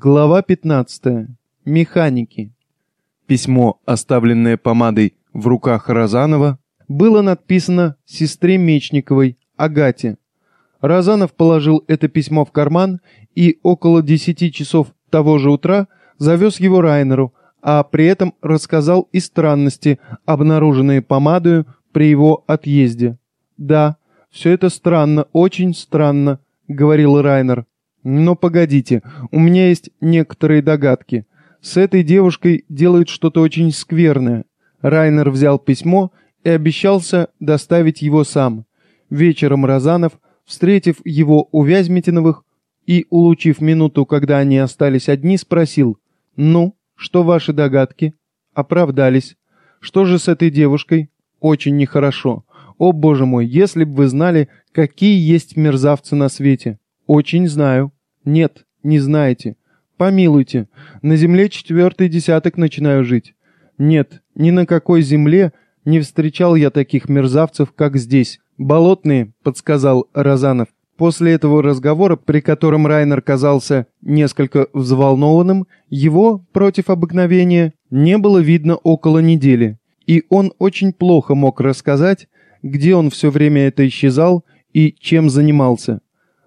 Глава 15. Механики. Письмо, оставленное помадой в руках Розанова, было написано сестре Мечниковой, Агате. Розанов положил это письмо в карман и около десяти часов того же утра завез его Райнеру, а при этом рассказал и странности, обнаруженные помадою при его отъезде. «Да, все это странно, очень странно», — говорил Райнер. Но погодите, у меня есть некоторые догадки. С этой девушкой делают что-то очень скверное. Райнер взял письмо и обещался доставить его сам. Вечером Розанов, встретив его у Вязьмитиновых и, улучив минуту, когда они остались одни, спросил, «Ну, что ваши догадки?» «Оправдались. Что же с этой девушкой?» «Очень нехорошо. О, боже мой, если бы вы знали, какие есть мерзавцы на свете!» «Очень знаю». Нет, не знаете. Помилуйте, на земле четвертый десяток начинаю жить. Нет, ни на какой земле не встречал я таких мерзавцев, как здесь. Болотные, подсказал Розанов. После этого разговора, при котором Райнер казался несколько взволнованным, его, против обыкновения, не было видно около недели, и он очень плохо мог рассказать, где он все время это исчезал и чем занимался.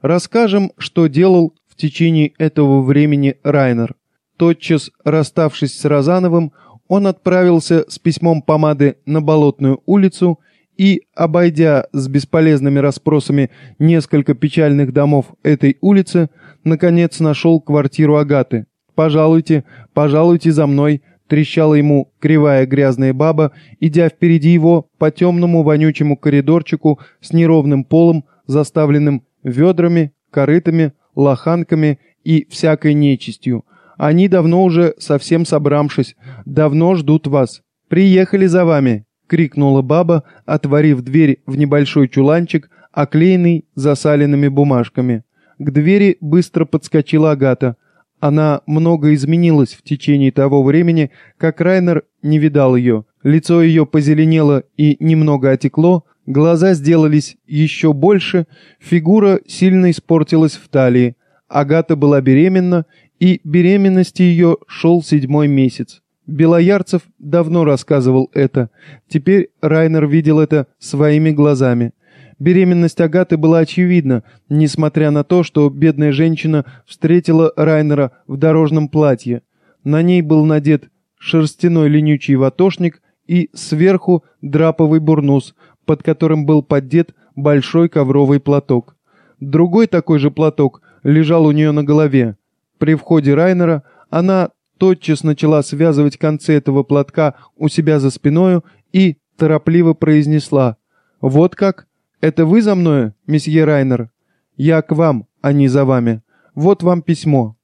Расскажем, что делал течение этого времени Райнер. Тотчас расставшись с Розановым, он отправился с письмом помады на Болотную улицу и, обойдя с бесполезными расспросами несколько печальных домов этой улицы, наконец нашел квартиру Агаты. «Пожалуйте, пожалуйте за мной», — трещала ему кривая грязная баба, идя впереди его по темному вонючему коридорчику с неровным полом, заставленным ведрами, корытами, лоханками и всякой нечистью. Они давно уже совсем собрамшись, давно ждут вас. Приехали за вами!» — крикнула баба, отворив дверь в небольшой чуланчик, оклеенный засаленными бумажками. К двери быстро подскочила Агата. Она много изменилась в течение того времени, как Райнер не видал ее. Лицо ее позеленело и немного отекло, Глаза сделались еще больше, фигура сильно испортилась в талии. Агата была беременна, и беременности ее шел седьмой месяц. Белоярцев давно рассказывал это. Теперь Райнер видел это своими глазами. Беременность Агаты была очевидна, несмотря на то, что бедная женщина встретила Райнера в дорожном платье. На ней был надет шерстяной ленючий ватошник и сверху драповый бурнус, под которым был поддет большой ковровый платок. Другой такой же платок лежал у нее на голове. При входе Райнера она тотчас начала связывать концы этого платка у себя за спиною и торопливо произнесла «Вот как? Это вы за мною, месье Райнер? Я к вам, а не за вами. Вот вам письмо».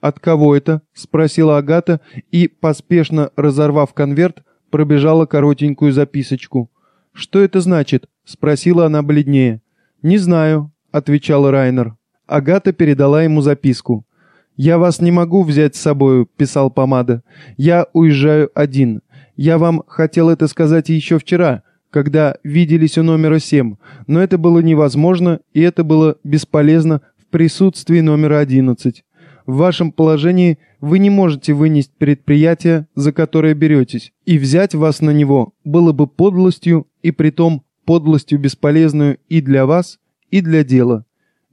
«От кого это?» — спросила Агата и, поспешно разорвав конверт, пробежала коротенькую записочку. «Что это значит?» — спросила она бледнее. «Не знаю», — отвечал Райнер. Агата передала ему записку. «Я вас не могу взять с собою», — писал Помада. «Я уезжаю один. Я вам хотел это сказать еще вчера, когда виделись у номера семь, но это было невозможно, и это было бесполезно в присутствии номера одиннадцать. В вашем положении вы не можете вынести предприятие, за которое беретесь, и взять вас на него было бы подлостью, и притом подлостью бесполезную и для вас, и для дела.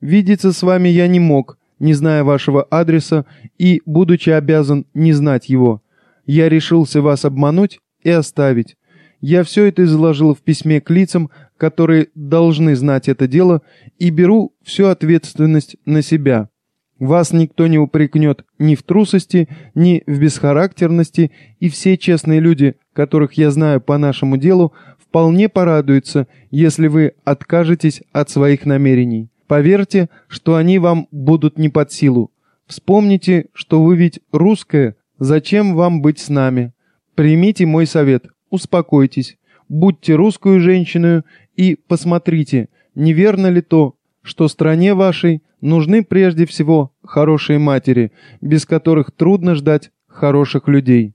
Видеться с вами я не мог, не зная вашего адреса и, будучи обязан не знать его. Я решился вас обмануть и оставить. Я все это изложил в письме к лицам, которые должны знать это дело, и беру всю ответственность на себя. Вас никто не упрекнет ни в трусости, ни в бесхарактерности, и все честные люди, которых я знаю по нашему делу, вполне порадуются, если вы откажетесь от своих намерений. Поверьте, что они вам будут не под силу. Вспомните, что вы ведь русская, зачем вам быть с нами? Примите мой совет, успокойтесь, будьте русскую женщиной и посмотрите, неверно ли то, что стране вашей нужны прежде всего хорошие матери, без которых трудно ждать хороших людей.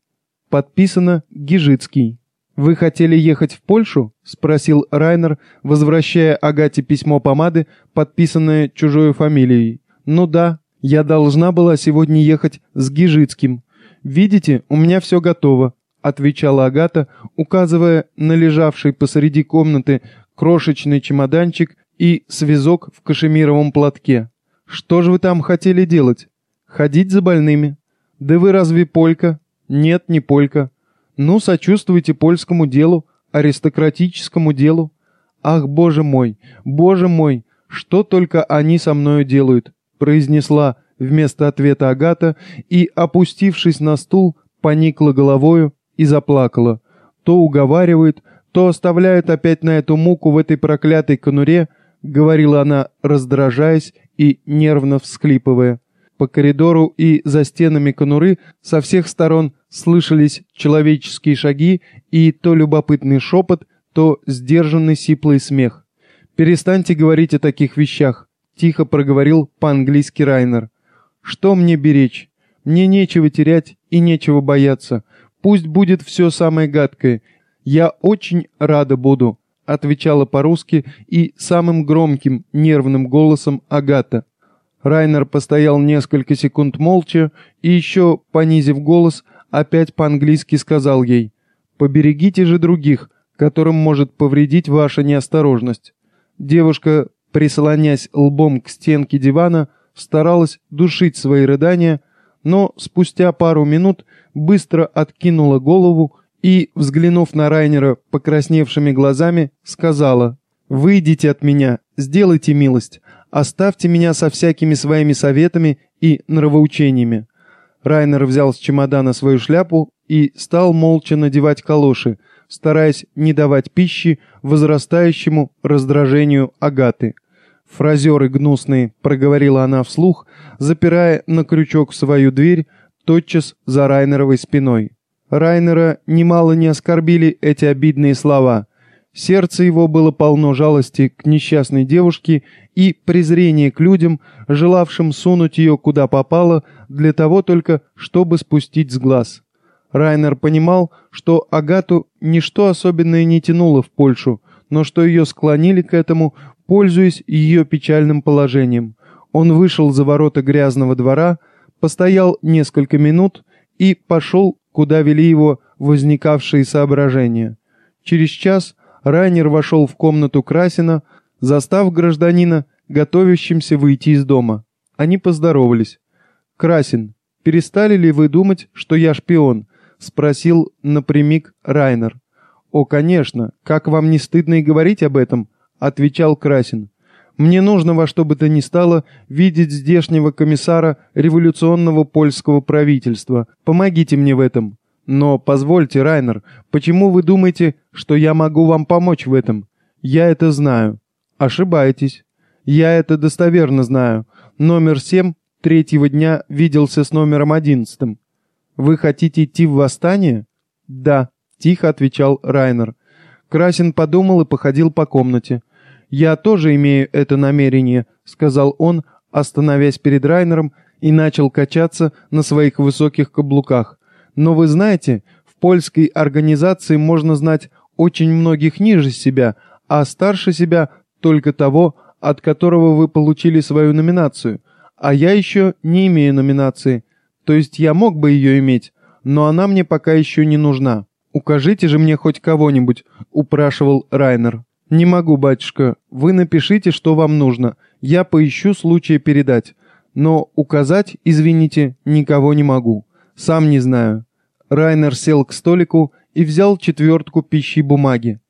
Подписано Гижицкий. «Вы хотели ехать в Польшу?» — спросил Райнер, возвращая Агате письмо помады, подписанное чужой фамилией. «Ну да, Я должна была сегодня ехать с Гижицким. Видите, у меня все готово», — отвечала Агата, указывая на лежавший посреди комнаты крошечный чемоданчик и связок в кашемировом платке. «Что же вы там хотели делать? Ходить за больными? Да вы разве полька? Нет, не полька. Ну, сочувствуйте польскому делу, аристократическому делу. Ах, боже мой, боже мой, что только они со мною делают, произнесла вместо ответа Агата и, опустившись на стул, поникла головою и заплакала. То уговаривает, то оставляет опять на эту муку в этой проклятой конуре, говорила она, раздражаясь и нервно всхлипывая. По коридору и за стенами конуры со всех сторон слышались человеческие шаги и то любопытный шепот, то сдержанный сиплый смех. «Перестаньте говорить о таких вещах», — тихо проговорил по-английски Райнер. «Что мне беречь? Мне нечего терять и нечего бояться. Пусть будет все самое гадкое. Я очень рада буду», — отвечала по-русски и самым громким, нервным голосом Агата. Райнер постоял несколько секунд молча и еще, понизив голос, опять по-английски сказал ей «Поберегите же других, которым может повредить ваша неосторожность». Девушка, прислонясь лбом к стенке дивана, старалась душить свои рыдания, но спустя пару минут быстро откинула голову и, взглянув на Райнера покрасневшими глазами, сказала «Выйдите от меня, сделайте милость, оставьте меня со всякими своими советами и нравоучениями». Райнер взял с чемодана свою шляпу и стал молча надевать калоши, стараясь не давать пищи возрастающему раздражению Агаты. «Фразеры гнусные», — проговорила она вслух, запирая на крючок свою дверь тотчас за Райнеровой спиной. Райнера немало не оскорбили эти обидные слова. Сердце его было полно жалости к несчастной девушке и презрения к людям, желавшим сунуть ее куда попало, для того только, чтобы спустить с глаз. Райнер понимал, что Агату ничто особенное не тянуло в Польшу, но что ее склонили к этому, пользуясь ее печальным положением. Он вышел за ворота грязного двора, постоял несколько минут и пошел, куда вели его возникавшие соображения. Через час Райнер вошел в комнату Красина, застав гражданина, готовящимся выйти из дома. Они поздоровались. «Красин, перестали ли вы думать, что я шпион?» — спросил напрямик Райнер. «О, конечно, как вам не стыдно и говорить об этом?» — отвечал Красин. «Мне нужно во что бы то ни стало видеть здешнего комиссара революционного польского правительства. Помогите мне в этом». «Но позвольте, Райнер, почему вы думаете, что я могу вам помочь в этом? Я это знаю». «Ошибаетесь. Я это достоверно знаю. Номер семь третьего дня виделся с номером одиннадцатым. «Вы хотите идти в восстание?» «Да», — тихо отвечал Райнер. Красин подумал и походил по комнате. «Я тоже имею это намерение», — сказал он, остановясь перед Райнером и начал качаться на своих высоких каблуках. «Но вы знаете, в польской организации можно знать очень многих ниже себя, а старше себя только того, от которого вы получили свою номинацию. А я еще не имею номинации. То есть я мог бы ее иметь, но она мне пока еще не нужна. Укажите же мне хоть кого-нибудь», — упрашивал Райнер. «Не могу, батюшка. Вы напишите, что вам нужно. Я поищу случая передать. Но указать, извините, никого не могу. Сам не знаю». Райнер сел к столику и взял четвертку пищи бумаги.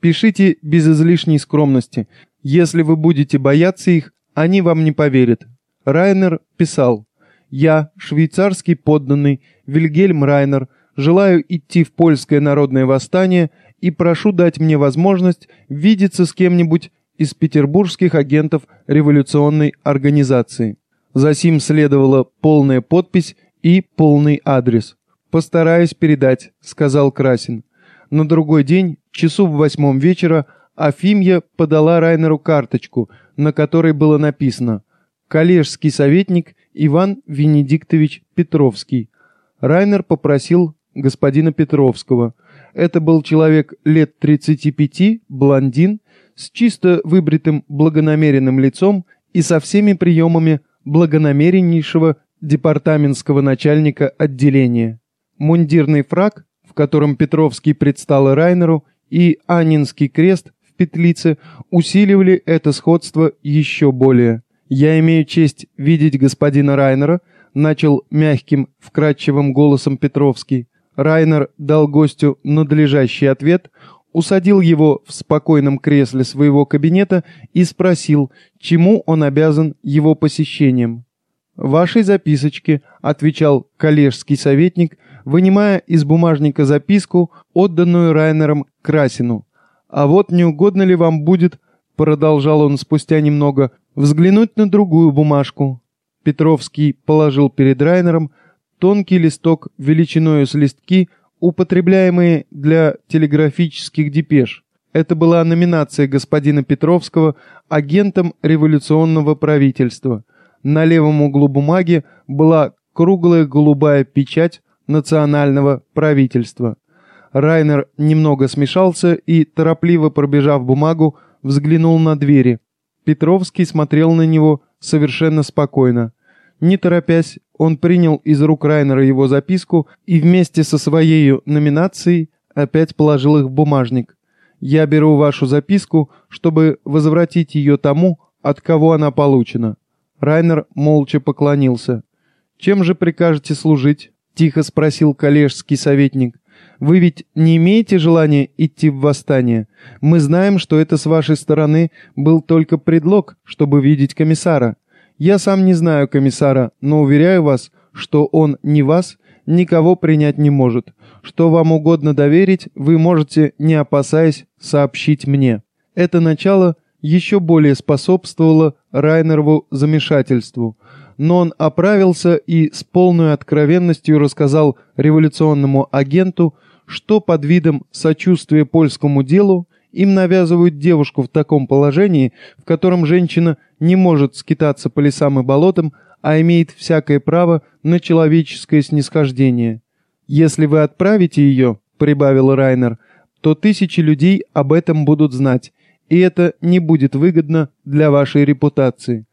«Пишите без излишней скромности. Если вы будете бояться их, они вам не поверят». Райнер писал. Я, швейцарский подданный Вильгельм Райнер, желаю идти в польское народное восстание и прошу дать мне возможность видеться с кем-нибудь из петербургских агентов революционной организации. За сим следовала полная подпись и полный адрес. «Постараюсь передать», — сказал Красин. На другой день, часу в восьмом вечера, Афимья подала Райнеру карточку, на которой было написано «Коллежский советник Иван Венедиктович Петровский. Райнер попросил господина Петровского. Это был человек лет 35, блондин, с чисто выбритым благонамеренным лицом и со всеми приемами благонамереннейшего департаментского начальника отделения. Мундирный фраг, в котором Петровский предстал Райнеру, и Анинский крест в петлице усиливали это сходство еще более. «Я имею честь видеть господина Райнера», начал мягким, вкрадчивым голосом Петровский. Райнер дал гостю надлежащий ответ, усадил его в спокойном кресле своего кабинета и спросил, чему он обязан его посещением. «Вашей записочке», — отвечал коллежский советник, вынимая из бумажника записку, отданную Райнером Красину. «А вот не угодно ли вам будет», — продолжал он спустя немного, — «взглянуть на другую бумажку». Петровский положил перед Райнером тонкий листок величиною с листки, употребляемые для телеграфических депеш. Это была номинация господина Петровского агентом революционного правительства. На левом углу бумаги была круглая голубая печать национального правительства. Райнер немного смешался и, торопливо пробежав бумагу, взглянул на двери. Петровский смотрел на него совершенно спокойно. Не торопясь, он принял из рук Райнера его записку и вместе со своей номинацией опять положил их в бумажник. «Я беру вашу записку, чтобы возвратить ее тому, от кого она получена». Райнер молча поклонился. «Чем же прикажете служить?» — тихо спросил коллежский советник. «Вы ведь не имеете желания идти в восстание? Мы знаем, что это с вашей стороны был только предлог, чтобы видеть комиссара. Я сам не знаю комиссара, но уверяю вас, что он ни вас, никого принять не может. Что вам угодно доверить, вы можете, не опасаясь, сообщить мне. Это начало еще более способствовало Райнерову замешательству, но он оправился и с полной откровенностью рассказал революционному агенту, что под видом сочувствия польскому делу им навязывают девушку в таком положении, в котором женщина не может скитаться по лесам и болотам, а имеет всякое право на человеческое снисхождение. «Если вы отправите ее», — прибавил Райнер, — «то тысячи людей об этом будут знать, и это не будет выгодно для вашей репутации».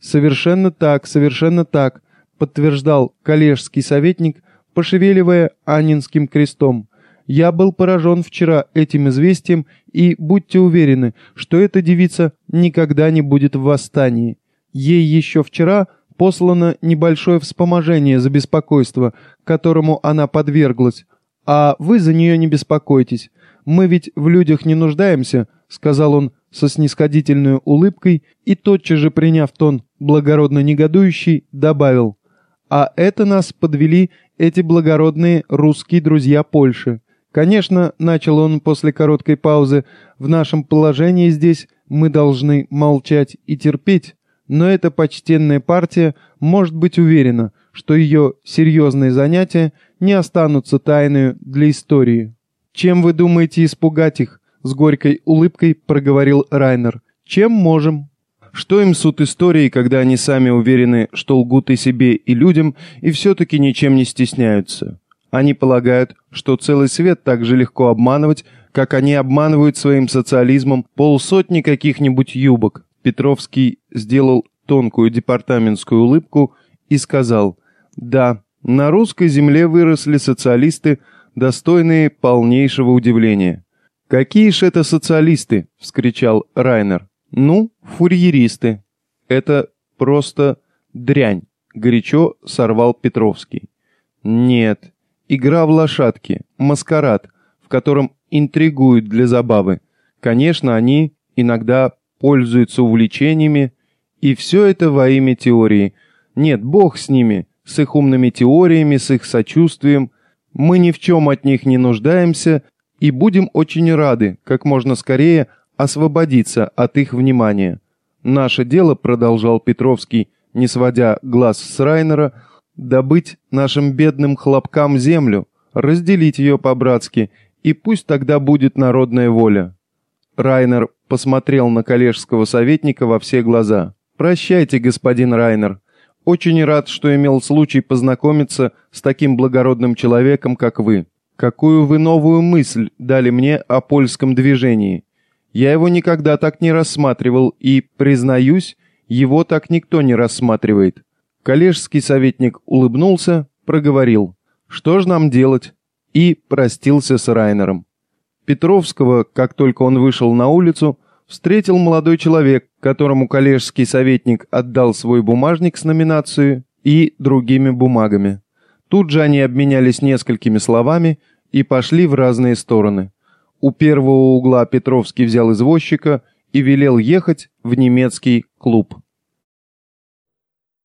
«Совершенно так, совершенно так», — подтверждал коллежский советник, пошевеливая Анинским крестом. Я был поражен вчера этим известием, и будьте уверены, что эта девица никогда не будет в восстании. Ей еще вчера послано небольшое вспоможение за беспокойство, которому она подверглась. А вы за нее не беспокойтесь. Мы ведь в людях не нуждаемся, сказал он со снисходительной улыбкой и тотчас же приняв тон благородно негодующий, добавил. А это нас подвели эти благородные русские друзья Польши. Конечно, начал он после короткой паузы, в нашем положении здесь мы должны молчать и терпеть, но эта почтенная партия может быть уверена, что ее серьезные занятия не останутся тайной для истории. «Чем вы думаете испугать их?» — с горькой улыбкой проговорил Райнер. «Чем можем?» Что им суд истории, когда они сами уверены, что лгут и себе, и людям, и все-таки ничем не стесняются? Они полагают, что целый свет так же легко обманывать, как они обманывают своим социализмом полсотни каких-нибудь юбок. Петровский сделал тонкую департаментскую улыбку и сказал, «Да, на русской земле выросли социалисты, достойные полнейшего удивления». «Какие ж это социалисты?» — вскричал Райнер. «Ну, фурьеристы». «Это просто дрянь», — горячо сорвал Петровский. «Нет, Игра в лошадки, маскарад, в котором интригуют для забавы. Конечно, они иногда пользуются увлечениями, и все это во имя теории. Нет, бог с ними, с их умными теориями, с их сочувствием. Мы ни в чем от них не нуждаемся и будем очень рады, как можно скорее, освободиться от их внимания. Наше дело, продолжал Петровский, не сводя глаз с Райнера, — добыть нашим бедным хлопкам землю, разделить ее по-братски, и пусть тогда будет народная воля. Райнер посмотрел на коллежского советника во все глаза. «Прощайте, господин Райнер. Очень рад, что имел случай познакомиться с таким благородным человеком, как вы. Какую вы новую мысль дали мне о польском движении. Я его никогда так не рассматривал и, признаюсь, Его так никто не рассматривает. Коллежский советник улыбнулся, проговорил «Что ж нам делать?» и простился с Райнером. Петровского, как только он вышел на улицу, встретил молодой человек, которому коллежский советник отдал свой бумажник с номинацией и другими бумагами. Тут же они обменялись несколькими словами и пошли в разные стороны. У первого угла Петровский взял извозчика и велел ехать в немецкий клуб.